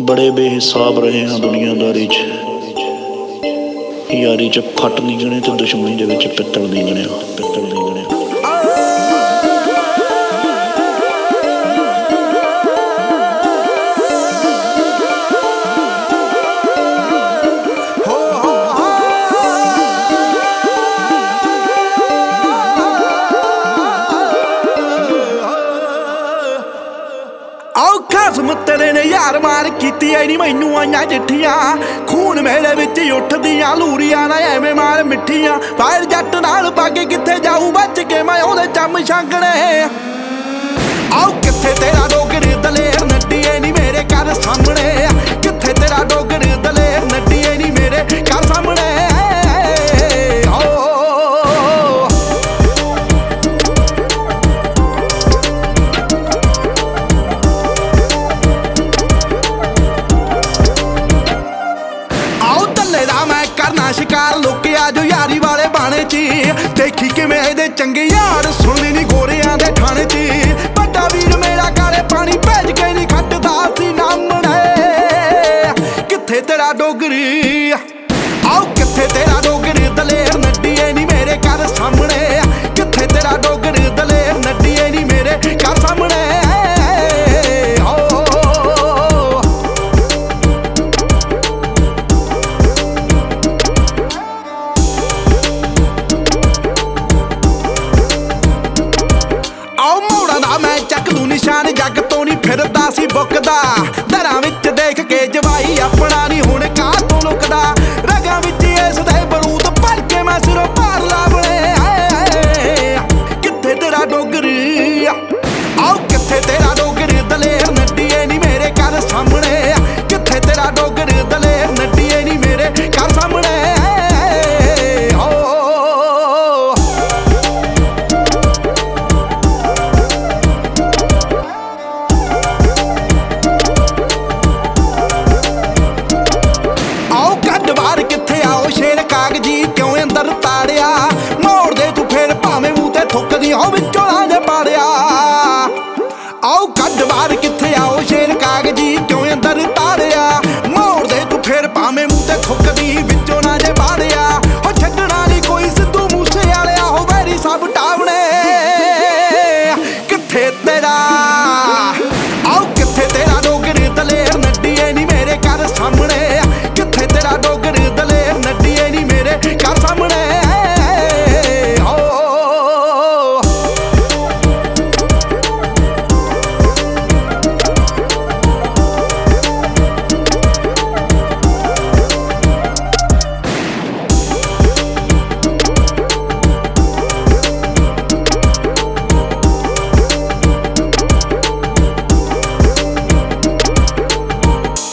ਬੜੇ ਬੇਹਿਸਾਬ ਰਹੇ ਹਾਂ ਦੁਨੀਆਦਾਰੀ 'ਚ। ਯਾਰੀ 'ਚ ਫੱਟ ਨਹੀਂ ਗਣੇ ਤੇ ਦੁਸ਼ਮਣੀ ਦੇ ਵਿੱਚ ਪਿੱਤਲ ਨਹੀਂ ਗਣਿਆ, ਪਿੱਤਲ ਨਹੀਂ ਗਣਿਆ। ਖਸਮ ਤੇਰੇ ਨੇ ਯਾਰ ਮਾਰ ਕੀਤੀ, ਐ ਨਹੀਂ ਮੈਨੂੰ ਆਈਆਂ ਚਿੱਠੀਆਂ। ਖੂਨ ਮੇਰੇ ਵਿੱਚ ਉੱਠਦੀਆਂ, ਲੂਰੀਆਂ ਨਾ ਐਵੇਂ ਮਾਰ ਮਿੱਠੀਆਂ। ਫਾਇਰ ਜੱਟ ਨਾਲ ਪਾ ਕੇ ਕਿੱਥੇ ਜਾਊ, ਬਚ ਕੇ ਮੈਂ ਉਹਦੇ ਚੰਮ ਛਾਂਗਣੇ। ਆਓ ਕਿੱਥੇ ਤੇ ਸ਼ਿਕਾਰ ਲੁਕਿਆ ਜੋ ਯਾਰੀ ਵਾਲੇ ਬਾਣੇ 'ਚ। ਦੇਖੀ ਕਿਵੇਂ ਇਹਦੇ ਚੰਗੇ ਯਾਰ, ਸੁਣਦੇ ਨਹੀਂ ਗੋਰਿਆਂ ਦੇ ਥਾਣੇ 'ਚ। ਵੱਡਾ ਵੀਰ ਮੇਰਾ ਕਾਲੇ ਪਾਣੀ ਭੇਜ ਕੇ ਨਹੀਂ ਖੱਟਦਾ ਸੀ ਨਾਮਣੇ। ਕਿੱਥੇ ਤੇਰਾ ਡੋਗਰੀ? ਆਓ ਕਿੱਥੇ ਤੇਰਾ ਡੋਗਰੀ? ਬੁੱਕਦਾ ਆਓ, ਕੱਢ ਬਾਹਰ ਕਿੱਥੇ ਆਓ? ਸ਼ੇਰ ਕਾਗਜੀ ਕਿਉਂ ਅੰਦਰ ਤਾਰਿਆ? ਮੋੜ ਦੇ ਤੂੰ ਫੇਰ ਪਾਵੇਂ ਮੂੰਹ ਤੇ ਥੁੱਕਦੀ ਵਿੱਚੋਂ ਨਾ ਜੇ ਬਾੜਿਆ ਹੋ ਛੱਡਣਾ ਨਹੀਂ ਕੋਈ ਸਿੱਧੂ ਮੂਸੇ ਵਾਲਿਆ ਹੋ ਵੈਰੀ ਸਭ ਟਾਵਣੇ।